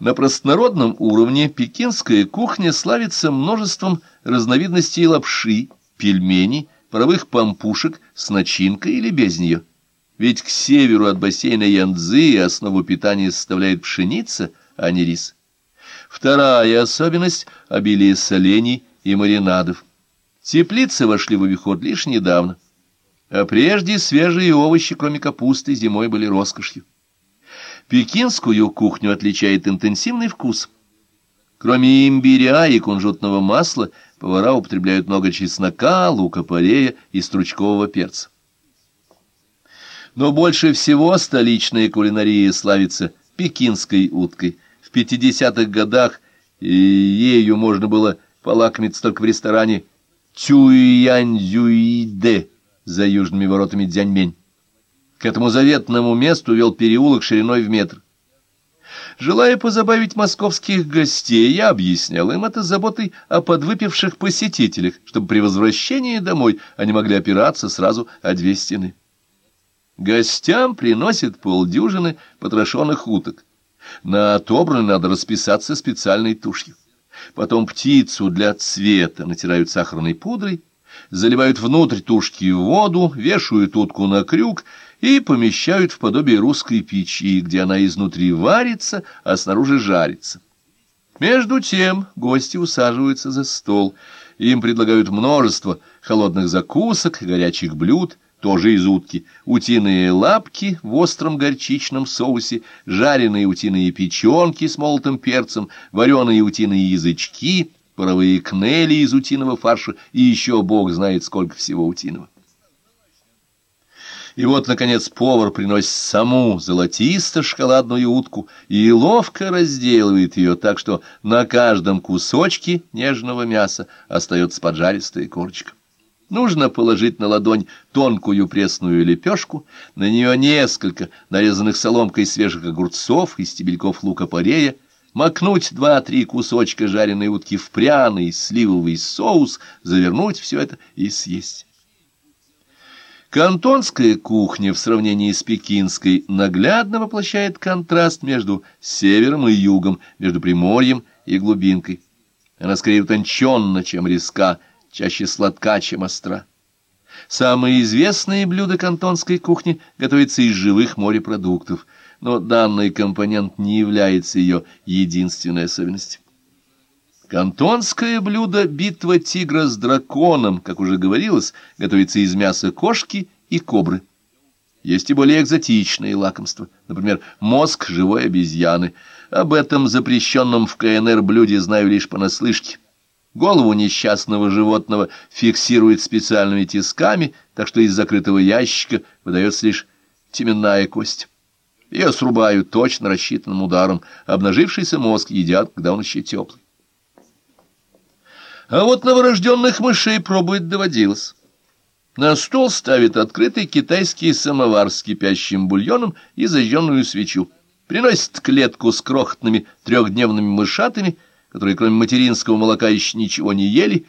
На простонародном уровне пекинская кухня славится множеством разновидностей лапши, пельменей, паровых пампушек с начинкой или без нее. Ведь к северу от бассейна Янцзы основу питания составляет пшеница, а не рис. Вторая особенность – обилие солений и маринадов. Теплицы вошли в обиход лишь недавно. А прежде свежие овощи, кроме капусты, зимой были роскошью. Пекинскую кухню отличает интенсивный вкус. Кроме имбиря и кунжутного масла, повара употребляют много чеснока, лука-порея и стручкового перца. Но больше всего столичная кулинария славится пекинской уткой. В 50-х годах ею можно было полакомиться только в ресторане Цюяньцзюйде за южными воротами Дзяньмень. К этому заветному месту вел переулок шириной в метр. Желая позабавить московских гостей, я объяснял им это заботой о подвыпивших посетителях, чтобы при возвращении домой они могли опираться сразу о две стены. Гостям приносят полдюжины потрошенных уток. На отобранной надо расписаться специальной тушью. Потом птицу для цвета натирают сахарной пудрой, заливают внутрь тушки воду, вешают утку на крюк и помещают в подобие русской печи, где она изнутри варится, а снаружи жарится. Между тем гости усаживаются за стол. Им предлагают множество холодных закусок, горячих блюд, тоже из утки, утиные лапки в остром горчичном соусе, жареные утиные печенки с молотым перцем, вареные утиные язычки, паровые кнели из утиного фарша и еще бог знает сколько всего утиного. И вот, наконец, повар приносит саму золотисто-шоколадную утку и ловко разделывает ее так, что на каждом кусочке нежного мяса остается поджаристая корочка. Нужно положить на ладонь тонкую пресную лепешку, на нее несколько нарезанных соломкой свежих огурцов и стебельков лука-порея, макнуть два-три кусочка жареной утки в пряный сливовый соус, завернуть все это и съесть. Кантонская кухня в сравнении с пекинской наглядно воплощает контраст между севером и югом, между приморьем и глубинкой. Она скорее утонченна, чем резка, чаще сладка, чем остра. Самые известные блюда кантонской кухни готовятся из живых морепродуктов, но данный компонент не является ее единственной особенностью. Кантонское блюдо «Битва тигра с драконом», как уже говорилось, готовится из мяса кошки и кобры. Есть и более экзотичные лакомства, например, мозг живой обезьяны. Об этом запрещенном в КНР блюде знаю лишь понаслышке. Голову несчастного животного фиксируют специальными тисками, так что из закрытого ящика выдается лишь теменная кость. Ее срубают точно рассчитанным ударом. Обнажившийся мозг едят, когда он еще теплый. А вот новорожденных мышей пробовать доводилось. На стол ставит открытый китайский самовар с кипящим бульоном и зажженную свечу. Приносит клетку с крохотными трехдневными мышатами, которые кроме материнского молока еще ничего не ели.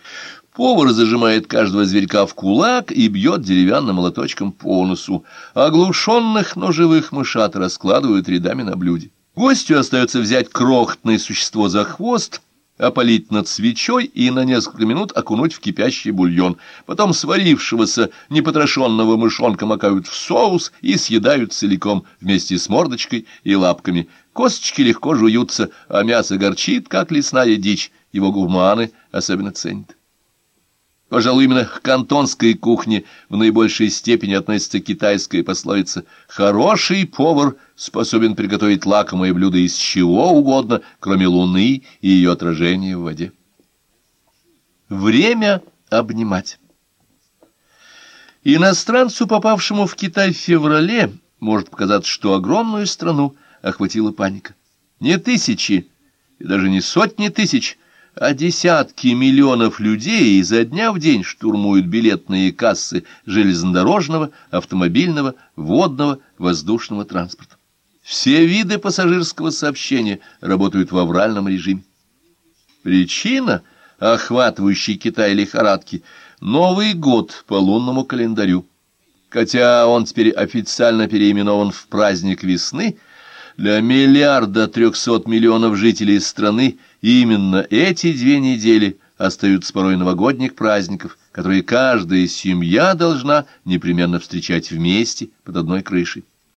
Повар зажимает каждого зверька в кулак и бьет деревянным молоточком по носу. Оглушенных, но живых мышат раскладывают рядами на блюде. Гостю остается взять крохотное существо за хвост — опалить над свечой и на несколько минут окунуть в кипящий бульон. Потом сварившегося непотрошенного мышонка макают в соус и съедают целиком вместе с мордочкой и лапками. Косточки легко жуются, а мясо горчит, как лесная дичь. Его гурманы особенно ценят. Пожалуй, именно к кантонской кухне в наибольшей степени относится китайская пословица «хороший повар способен приготовить лакомое блюдо из чего угодно, кроме луны и ее отражения в воде». Время обнимать. Иностранцу, попавшему в Китай в феврале, может показаться, что огромную страну охватила паника. Не тысячи и даже не сотни тысяч – а десятки миллионов людей изо дня в день штурмуют билетные кассы железнодорожного, автомобильного, водного, воздушного транспорта. Все виды пассажирского сообщения работают в авральном режиме. Причина, охватывающей Китай лихорадки, Новый год по лунному календарю. Хотя он теперь официально переименован в праздник весны – Для миллиарда трехсот миллионов жителей страны именно эти две недели остаются порой новогодних праздников, которые каждая семья должна непременно встречать вместе под одной крышей.